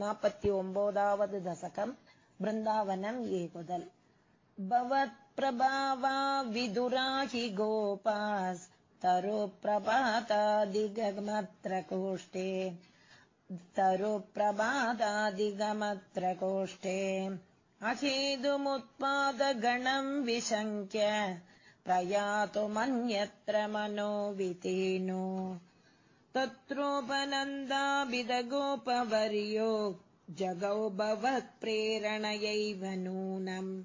नापति ओम्बोदावद् दशकम् वृन्दावनम् एकुदल् भवत्प्रभावा विदुराहि गोपास्तरुप्रभातादिगमत्र कोष्ठे तरुप्रभातादिगमत्र कोष्ठे अहेतुमुत्पादगणम् विशङ्क्य प्रयातुमन्यत्र मनो वितीनो तत्रोपनन्दाभिदगोपवर्यो जगौ भवत्प्रेरणयैव नूनम्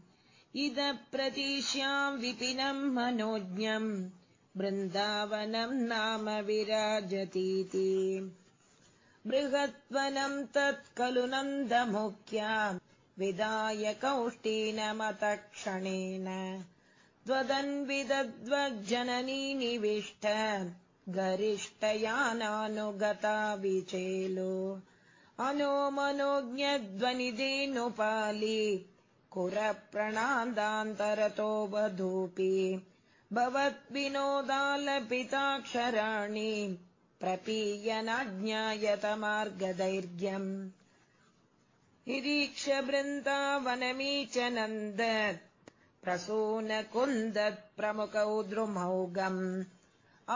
इद प्रदिश्याम् विपिनम् मनोज्ञम् वृन्दावनम् नाम विराजतीति। बृहत्वनम् तत् खलु विदाय कौष्टीनमतक्षणेन त्वदन्विदद्वज्जननी निविष्ट गरिष्ठयानानुगता विचेलो। अनो मनोज्ञध्वनिदेनुपाली कुरप्रणान्दान्तरतो वधूपि। भवद्विनोदालपिताक्षराणि। प्रपीयनाज्ञायतमार्गदैर्घ्यम्। निरीक्ष वृन्दावनमी च नन्द प्रसूनकुन्दत् प्रमुखौ द्रुमौगम्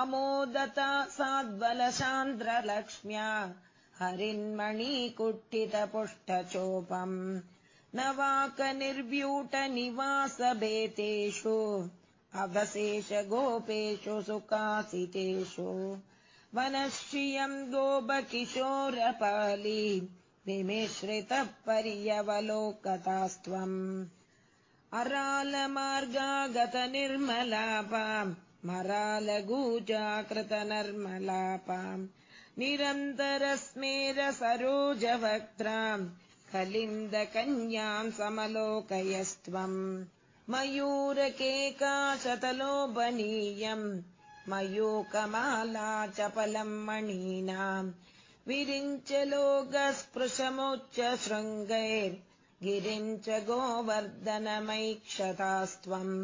अमोदता साद्बलशान्द्रलक्ष्म्या हरिन्मणिकुट्टितपुष्टचोपम् नवाकनिर्व्यूटनिवासभेतेषु अवशेष गोपेषु सुखासितेषु वनश्रियम् गोपकिशोरपाली विमिश्रितः पर्यवलोकतास्त्वम् अरालमार्गागतनिर्मलापाम् मरालगूजाकृतनर्मलापाम् निरन्तरस्मेरसरोजवक्त्राम् कलिन्दकन्याम् समलोकयस्त्वम् मयूरकेकाशतलोभनीयम् मयूकमाला चपलम् मणीनाम् विरिञ्च लोकस्पृशमोच्च शृङ्गैर्गिरिम् च गोवर्धनमैक्षतास्त्वम्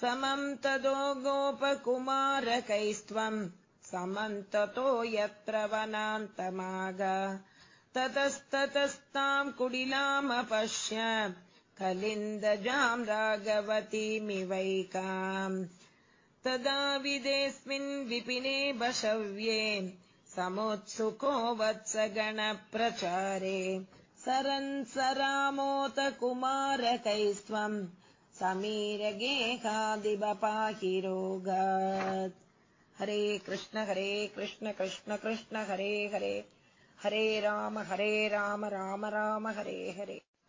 समम् ततो गोपकुमारकैस्त्वम् समन्ततो यत्र वनान्तमाग। ततस्ततस्ताम् कुडिलामपश्य कलिन्दजाम् राघवतीमिवैकाम्। तदा विदेऽस्मिन् विपिने बशव्ये समुत्सुको वत्सगणप्रचारे। सरन् स रामोतकुमारकैस्त्वम् समीरगेहादिबपाहि रोगात्। हरे कृष्ण हरे कृष्ण कृष्ण कृष्ण, हरे हरे। हरे राम हरे राम राम राम, हरे हरे।